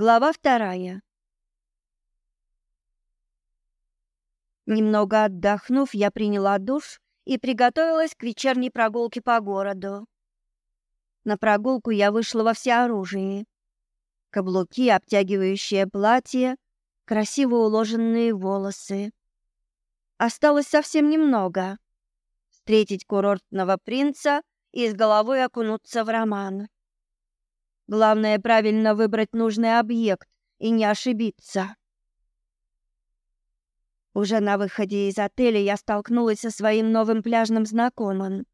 Глава вторая. Немного отдохнув, я приняла душ и приготовилась к вечерней прогулке по городу. На прогулку я вышла во всеоружии. Каблуки, обтягивающее платье, красиво уложенные волосы. Осталось совсем немного. Встретить курортного принца и с головой окунуться в роман. Главное правильно выбрать нужный объект и не ошибиться. Уже на выходе из отеля я столкнулась со своим новым пляжным знакомым.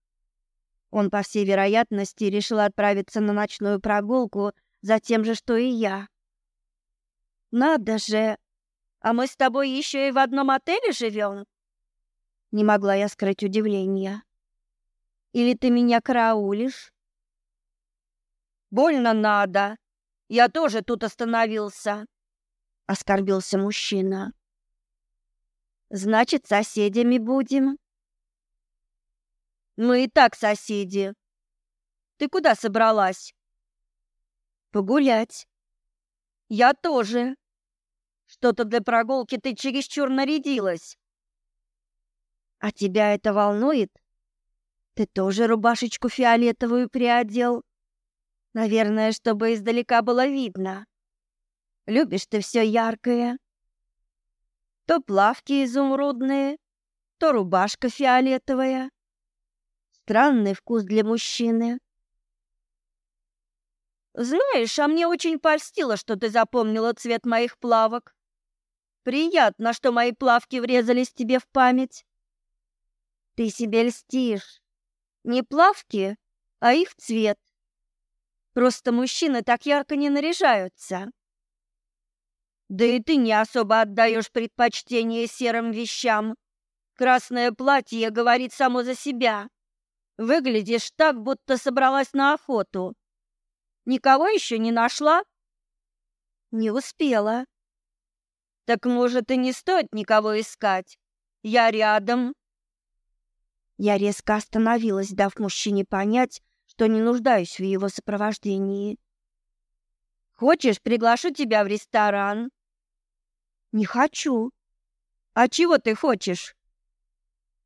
Он, по всей вероятности, решил отправиться на ночную прогулку за тем же, что и я. Надо же! А мы с тобой еще и в одном отеле живем? Не могла я скрыть удивление. Или ты меня караулишь? Больно надо. Я тоже тут остановился. Оскорбился мужчина. Значит, соседями будем. Мы и так соседи. Ты куда собралась? Погулять. Я тоже. Что-то для прогулки ты чересчур нарядилась. А тебя это волнует? Ты тоже рубашечку фиолетовую приодел? Наверное, чтобы издалека было видно. Любишь ты все яркое. То плавки изумрудные, то рубашка фиолетовая. Странный вкус для мужчины. Знаешь, а мне очень польстило, что ты запомнила цвет моих плавок. Приятно, что мои плавки врезались тебе в память. Ты себе льстишь. Не плавки, а их цвет. Просто мужчины так ярко не наряжаются. Да и ты не особо отдаешь предпочтение серым вещам. Красное платье говорит само за себя. Выглядишь так, будто собралась на охоту. Никого еще не нашла? Не успела. Так может и не стоит никого искать. Я рядом. Я резко остановилась, дав мужчине понять, что не нуждаюсь в его сопровождении. Хочешь, приглашу тебя в ресторан? Не хочу. А чего ты хочешь?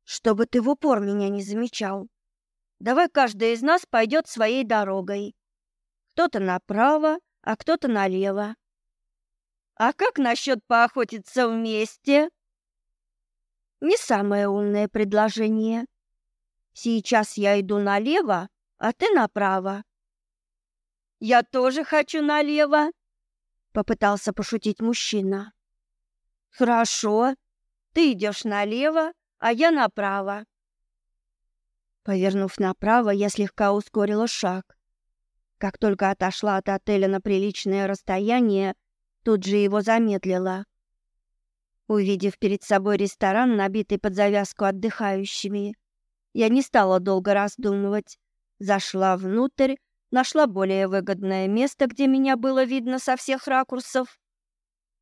Чтобы ты в упор меня не замечал. Давай каждый из нас пойдет своей дорогой. Кто-то направо, а кто-то налево. А как насчет поохотиться вместе? Не самое умное предложение. Сейчас я иду налево, а ты направо. Я тоже хочу налево, попытался пошутить мужчина. Хорошо. Ты идешь налево, а я направо. Повернув направо, я слегка ускорила шаг. Как только отошла от отеля на приличное расстояние, тут же его замедлила. Увидев перед собой ресторан, набитый под завязку отдыхающими, я не стала долго раздумывать, Зашла внутрь, нашла более выгодное место, где меня было видно со всех ракурсов,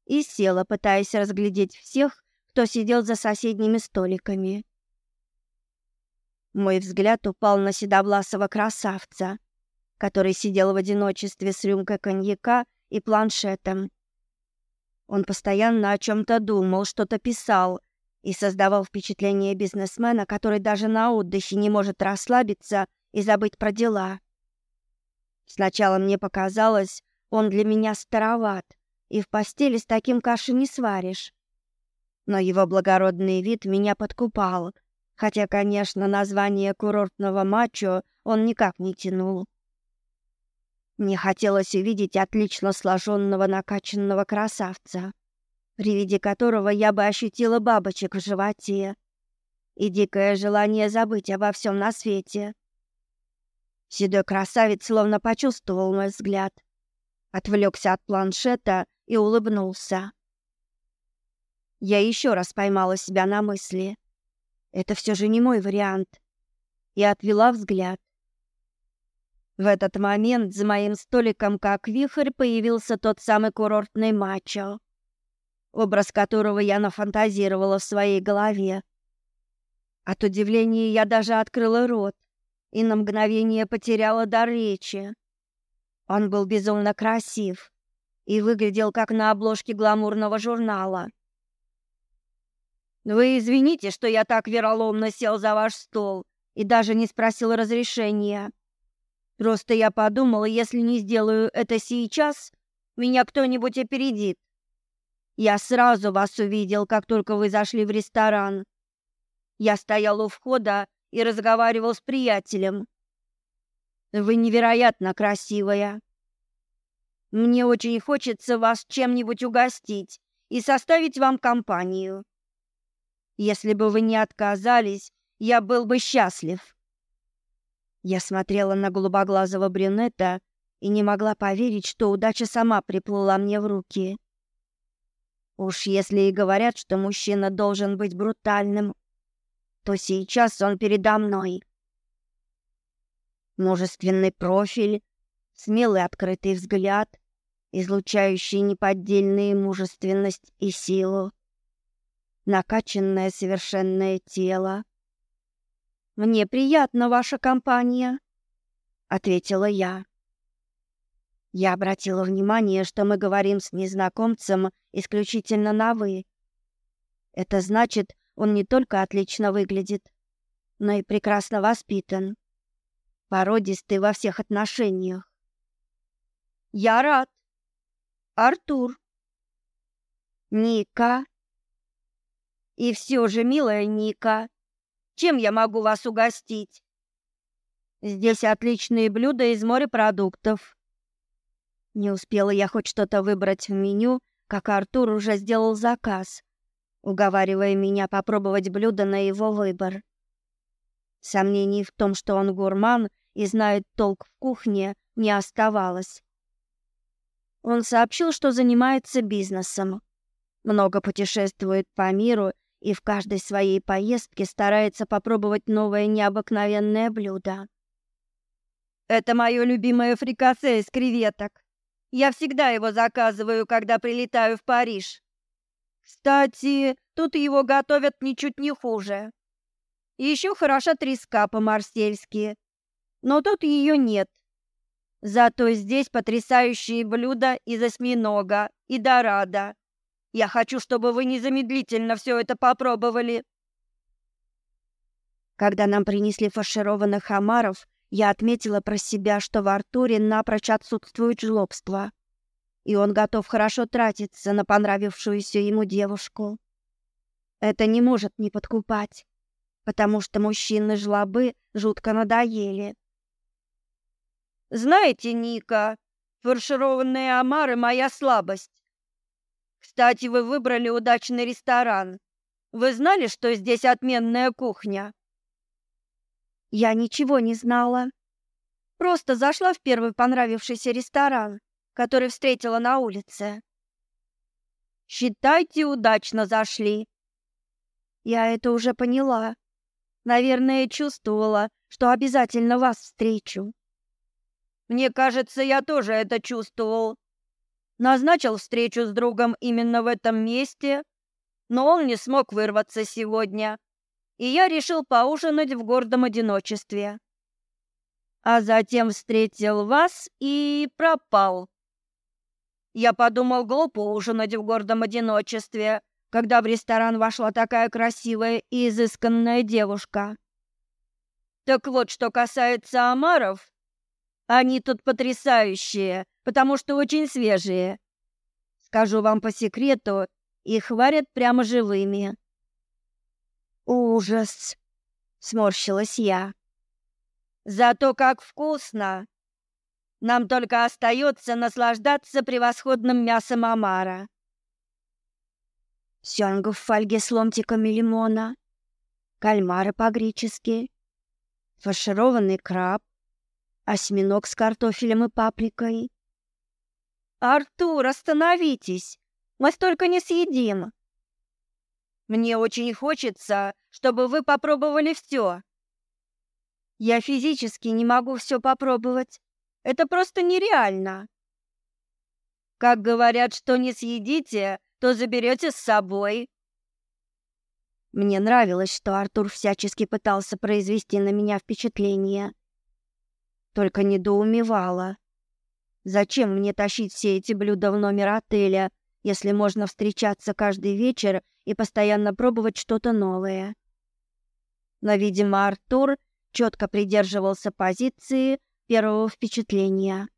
и села, пытаясь разглядеть всех, кто сидел за соседними столиками. Мой взгляд упал на седовласого красавца, который сидел в одиночестве с рюмкой коньяка и планшетом. Он постоянно о чем то думал, что-то писал и создавал впечатление бизнесмена, который даже на отдыхе не может расслабиться и забыть про дела. Сначала мне показалось, он для меня староват, и в постели с таким каши не сваришь. Но его благородный вид меня подкупал, хотя, конечно, название курортного мачо он никак не тянул. Мне хотелось увидеть отлично сложенного накачанного красавца, при виде которого я бы ощутила бабочек в животе и дикое желание забыть обо всем на свете. Седой красавец словно почувствовал мой взгляд, отвлекся от планшета и улыбнулся. Я еще раз поймала себя на мысли. Это все же не мой вариант. И отвела взгляд. В этот момент за моим столиком, как вихрь, появился тот самый курортный мачо, образ которого я нафантазировала в своей голове. От удивления я даже открыла рот и на мгновение потеряла дар речи. Он был безумно красив, и выглядел как на обложке гламурного журнала. Вы извините, что я так вероломно сел за ваш стол и даже не спросил разрешения. Просто я подумал, если не сделаю это сейчас, меня кто-нибудь опередит. Я сразу вас увидел, как только вы зашли в ресторан. Я стоял у входа и разговаривал с приятелем. Вы невероятно красивая. Мне очень хочется вас чем-нибудь угостить и составить вам компанию. Если бы вы не отказались, я был бы счастлив. Я смотрела на голубоглазого брюнета и не могла поверить, что удача сама приплыла мне в руки. Уж если и говорят, что мужчина должен быть брутальным, то сейчас он передо мной. Мужественный профиль, смелый открытый взгляд, излучающий неподдельную мужественность и силу, накачанное совершенное тело. Мне приятна ваша компания, ответила я. Я обратила внимание, что мы говорим с незнакомцем исключительно на вы. Это значит, он не только отлично выглядит, но и прекрасно воспитан, породистый во всех отношениях. Я рад. Артур. Ника. И все же, милая Ника, чем я могу вас угостить? Здесь отличные блюда из морепродуктов. Не успела я хоть что-то выбрать в меню, как Артур уже сделал заказ, уговаривая меня попробовать блюдо на его выбор. Сомнений в том, что он гурман и знает толк в кухне, не оставалось. Он сообщил, что занимается бизнесом, много путешествует по миру и в каждой своей поездке старается попробовать новое необыкновенное блюдо. Это мое любимое фрикасе из креветок. Я всегда его заказываю, когда прилетаю в Париж. Кстати, тут его готовят ничуть не хуже. Еще хороша треска по-марсельски, но тут ее нет. Зато здесь потрясающие блюда из осьминога и дорадо. Я хочу, чтобы вы незамедлительно все это попробовали. Когда нам принесли фаршированных омаров, я отметила про себя, что в Артуре напрочь отсутствует жлобство, и он готов хорошо тратиться на понравившуюся ему девушку. Это не может не подкупать, потому что мужчины-жлобы жутко надоели. Знаете, Ника, фаршированные омары — моя слабость. Кстати, вы выбрали удачный ресторан. Вы знали, что здесь отменная кухня? Я ничего не знала. Просто зашла в первый понравившийся ресторан, который встретила на улице. Считайте, удачно зашли. Я это уже поняла. Наверное, чувствовала, что обязательно вас встречу. Мне кажется, я тоже это чувствовал. Назначил встречу с другом именно в этом месте, но он не смог вырваться сегодня и я решил поужинать в гордом одиночестве. А затем встретил вас и пропал. Я подумал, глупо ужинать в гордом одиночестве, когда в ресторан вошла такая красивая и изысканная девушка. Так вот, что касается омаров, они тут потрясающие, потому что очень свежие. Скажу вам по секрету, их варят прямо живыми. Ужас, сморщилась я. Зато как вкусно. Нам только остается наслаждаться превосходным мясом омара. Сёнга в фольге с ломтиками лимона, кальмары по-гречески, фаршированный краб, осьминог с картофелем и паприкой. Артур, остановитесь. Мы столько не съедим. Мне очень хочется, чтобы вы попробовали все. Я физически не могу все попробовать. Это просто нереально. Как говорят, что не съедите, то заберете с собой. Мне нравилось, что Артур всячески пытался произвести на меня впечатление. Только недоумевала. Зачем мне тащить все эти блюда в номер отеля, если можно встречаться каждый вечер и постоянно пробовать что-то новое? Но, видимо, Артур четко придерживался позиции первого впечатления.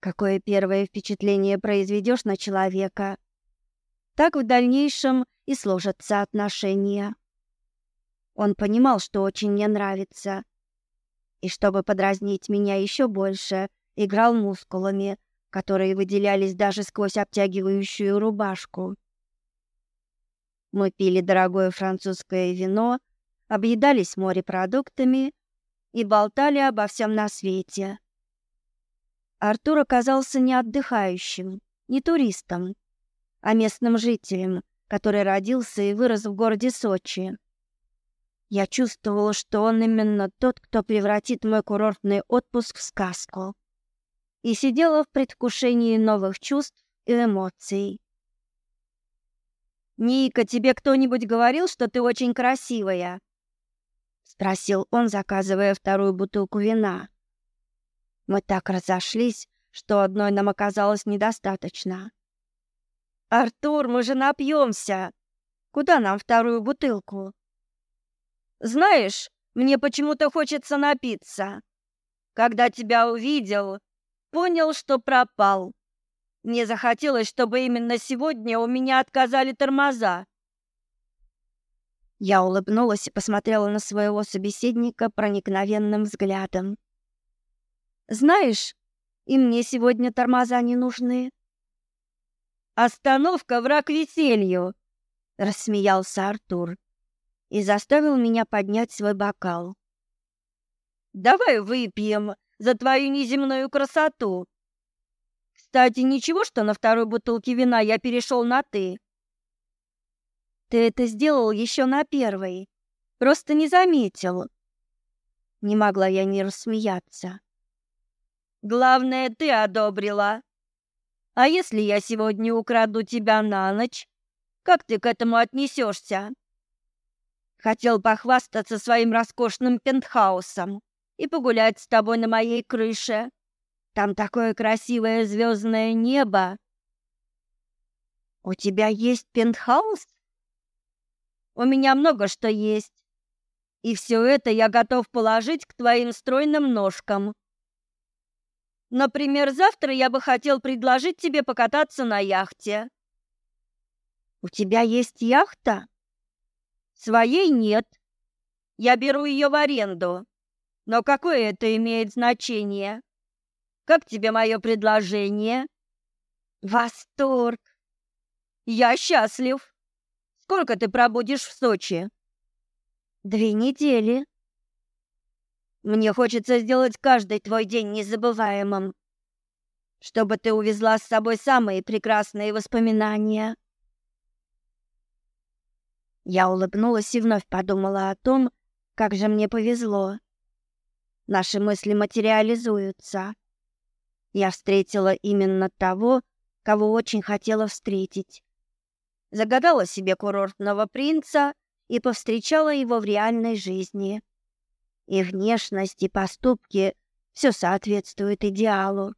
Какое первое впечатление произведешь на человека, так в дальнейшем и сложатся отношения. Он понимал, что очень мне нравится, и чтобы подразнить меня еще больше, играл мускулами, которые выделялись даже сквозь обтягивающую рубашку. Мы пили дорогое французское вино, объедались морепродуктами и болтали обо всем на свете. Артур оказался не отдыхающим, не туристом, а местным жителем, который родился и вырос в городе Сочи. Я чувствовала, что он именно тот, кто превратит мой курортный отпуск в сказку. И сидела в предвкушении новых чувств и эмоций. «Ника, тебе кто-нибудь говорил, что ты очень красивая?» Спросил он, заказывая вторую бутылку вина. Мы так разошлись, что одной нам оказалось недостаточно. Артур, мы же напьемся. Куда нам вторую бутылку? Знаешь, мне почему-то хочется напиться. Когда тебя увидел, понял, что пропал. Мне захотелось, чтобы именно сегодня у меня отказали тормоза. Я улыбнулась и посмотрела на своего собеседника проникновенным взглядом. Знаешь, и мне сегодня тормоза не нужны. Остановка враг веселью, рассмеялся Артур и заставил меня поднять свой бокал. Давай выпьем за твою неземную красоту. Кстати, ничего, что на второй бутылке вина я перешел на ты. Ты это сделал еще на первой. Просто не заметил. Не могла я не рассмеяться. Главное, ты одобрила. А если я сегодня украду тебя на ночь, как ты к этому отнесешься? Хотел похвастаться своим роскошным пентхаусом и погулять с тобой на моей крыше. Там такое красивое звездное небо. У тебя есть пентхаус? У меня много что есть. И все это я готов положить к твоим стройным ножкам. Например, завтра я бы хотел предложить тебе покататься на яхте. У тебя есть яхта? Своей нет. Я беру ее в аренду. Но какое это имеет значение? Как тебе мое предложение? Восторг. Я счастлив. Сколько ты пробудешь в Сочи? Две недели. Мне хочется сделать каждый твой день незабываемым, чтобы ты увезла с собой самые прекрасные воспоминания. Я улыбнулась и вновь подумала о том, как же мне повезло. Наши мысли материализуются. Я встретила именно того, кого очень хотела встретить загадала себе курортного принца и повстречала его в реальной жизни. И внешность, и поступки все соответствует идеалу.